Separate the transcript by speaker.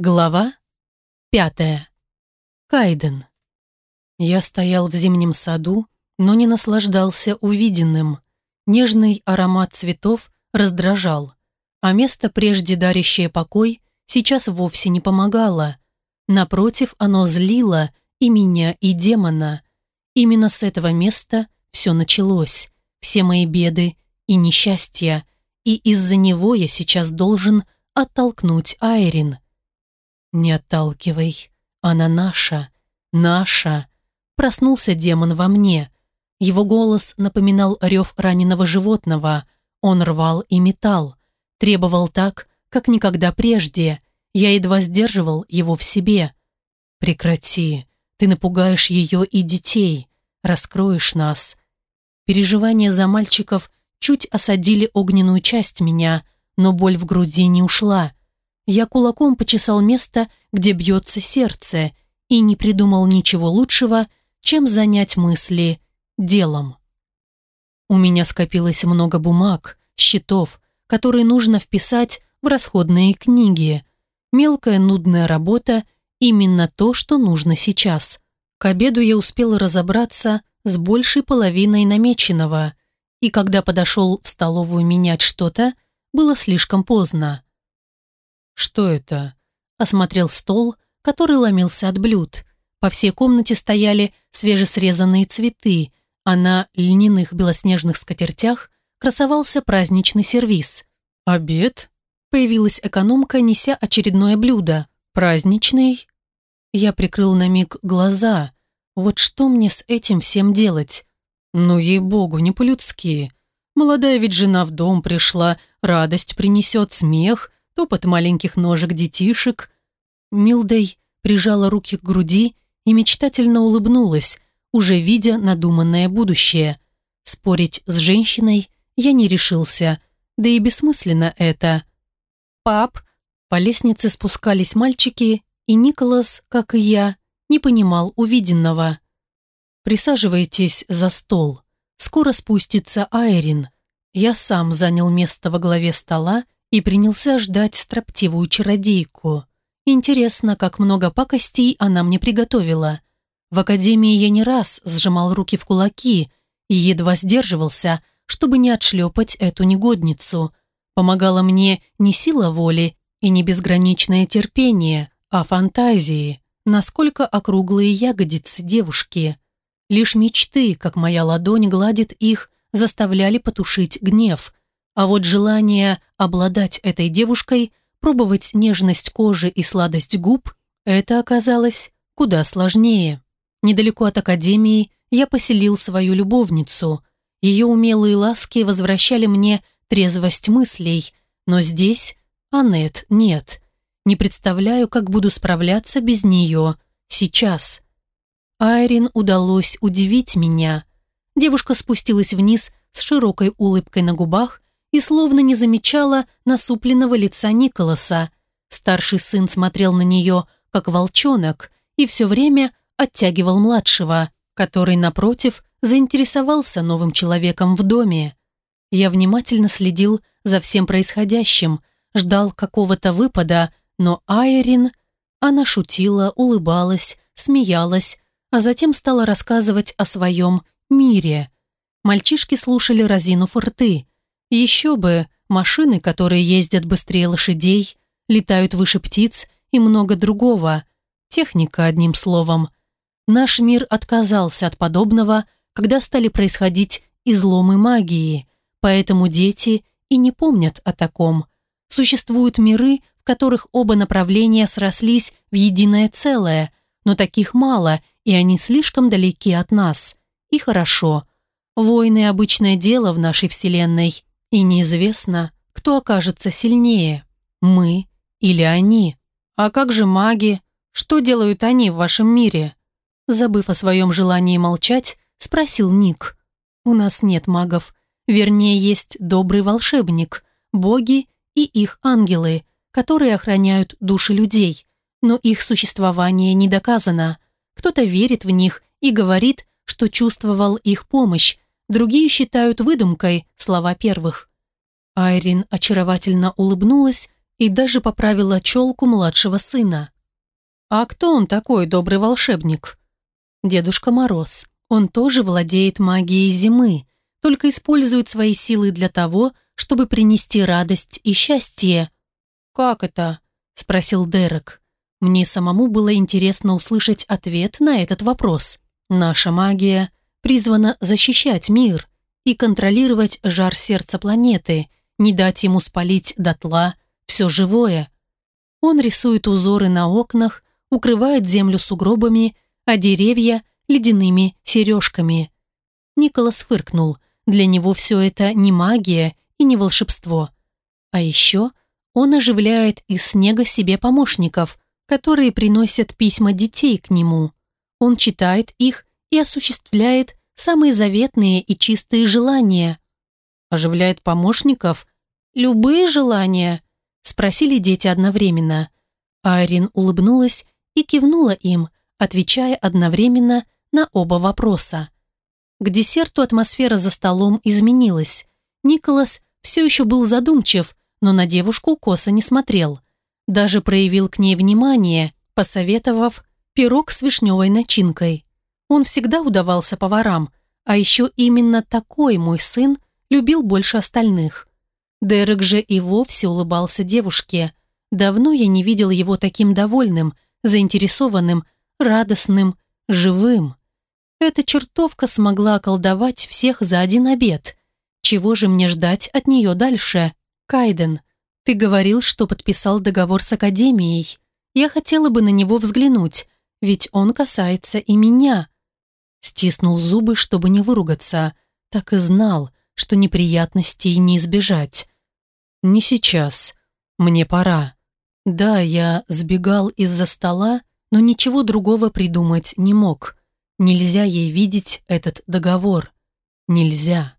Speaker 1: Глава пятая. Кайден. Я стоял в зимнем саду, но не наслаждался увиденным. Нежный аромат цветов раздражал, а место, прежде дарящее покой, сейчас вовсе не помогало. Напротив, оно злило и меня, и демона. Именно с этого места все началось, все мои беды и несчастья, и из-за него я сейчас должен оттолкнуть Айрин. «Не отталкивай. Она наша. Наша!» Проснулся демон во мне. Его голос напоминал рев раненого животного. Он рвал и метал. Требовал так, как никогда прежде. Я едва сдерживал его в себе. «Прекрати. Ты напугаешь ее и детей. Раскроешь нас». Переживания за мальчиков чуть осадили огненную часть меня, но боль в груди не ушла. Я кулаком почесал место, где бьется сердце, и не придумал ничего лучшего, чем занять мысли делом. У меня скопилось много бумаг, счетов, которые нужно вписать в расходные книги. Мелкая нудная работа – именно то, что нужно сейчас. К обеду я успел разобраться с большей половиной намеченного, и когда подошел в столовую менять что-то, было слишком поздно. «Что это?» Осмотрел стол, который ломился от блюд. По всей комнате стояли свежесрезанные цветы, а на льняных белоснежных скатертях красовался праздничный сервиз. «Обед?» Появилась экономка, неся очередное блюдо. «Праздничный?» Я прикрыл на миг глаза. Вот что мне с этим всем делать? Ну, ей-богу, не по-людски. Молодая ведь жена в дом пришла, радость принесет, смех, топот маленьких ножек детишек. Милдей прижала руки к груди и мечтательно улыбнулась, уже видя надуманное будущее. Спорить с женщиной я не решился, да и бессмысленно это. «Пап!» По лестнице спускались мальчики, и Николас, как и я, не понимал увиденного. «Присаживайтесь за стол. Скоро спустится Айрин. Я сам занял место во главе стола и принялся ждать строптивую чародейку. Интересно, как много пакостей она мне приготовила. В академии я не раз сжимал руки в кулаки и едва сдерживался, чтобы не отшлепать эту негодницу. Помогала мне не сила воли и не безграничное терпение, а фантазии, насколько округлые ягодицы девушки. Лишь мечты, как моя ладонь гладит их, заставляли потушить гнев – а вот желание обладать этой девушкой, пробовать нежность кожи и сладость губ, это оказалось куда сложнее. Недалеко от академии я поселил свою любовницу. Ее умелые ласки возвращали мне трезвость мыслей, но здесь Аннет нет. Не представляю, как буду справляться без нее сейчас. Айрин удалось удивить меня. Девушка спустилась вниз с широкой улыбкой на губах и словно не замечала насупленного лица Николаса. Старший сын смотрел на нее, как волчонок, и все время оттягивал младшего, который, напротив, заинтересовался новым человеком в доме. Я внимательно следил за всем происходящим, ждал какого-то выпада, но Айрин... Она шутила, улыбалась, смеялась, а затем стала рассказывать о своем мире. Мальчишки слушали разинув рты, еще бы, машины, которые ездят быстрее лошадей, летают выше птиц и много другого. Техника, одним словом. Наш мир отказался от подобного, когда стали происходить изломы магии, поэтому дети и не помнят о таком. Существуют миры, в которых оба направления срослись в единое целое, но таких мало, и они слишком далеки от нас. И хорошо. Войны – обычное дело в нашей Вселенной. И неизвестно, кто окажется сильнее, мы или они. А как же маги? Что делают они в вашем мире? Забыв о своем желании молчать, спросил Ник. У нас нет магов. Вернее, есть добрый волшебник, боги и их ангелы, которые охраняют души людей. Но их существование не доказано. Кто-то верит в них и говорит, что чувствовал их помощь, другие считают выдумкой слова первых. Айрин очаровательно улыбнулась и даже поправила челку младшего сына. «А кто он такой, добрый волшебник?» «Дедушка Мороз. Он тоже владеет магией зимы, только использует свои силы для того, чтобы принести радость и счастье». «Как это?» – спросил Дерек. Мне самому было интересно услышать ответ на этот вопрос. Наша магия призвана защищать мир и контролировать жар сердца планеты, не дать ему спалить дотла все живое. Он рисует узоры на окнах, укрывает землю сугробами, а деревья – ледяными сережками. Николас фыркнул. Для него все это не магия и не волшебство. А еще он оживляет из снега себе помощников, которые приносят письма детей к нему. Он читает их и осуществляет самые заветные и чистые желания. Оживляет помощников? Любые желания? Спросили дети одновременно. Айрин улыбнулась и кивнула им, отвечая одновременно на оба вопроса. К десерту атмосфера за столом изменилась. Николас все еще был задумчив, но на девушку косо не смотрел. Даже проявил к ней внимание, посоветовав пирог с вишневой начинкой. Он всегда удавался поварам, а еще именно такой мой сын любил больше остальных. Дерек же и вовсе улыбался девушке. Давно я не видел его таким довольным, заинтересованным, радостным, живым. Эта чертовка смогла околдовать всех за один обед. Чего же мне ждать от нее дальше? Кайден, ты говорил, что подписал договор с Академией. Я хотела бы на него взглянуть, ведь он касается и меня. Стиснул зубы, чтобы не выругаться. Так и знал, что неприятностей не избежать. Не сейчас. Мне пора. Да, я сбегал из-за стола, но ничего другого придумать не мог. Нельзя ей видеть этот договор. Нельзя.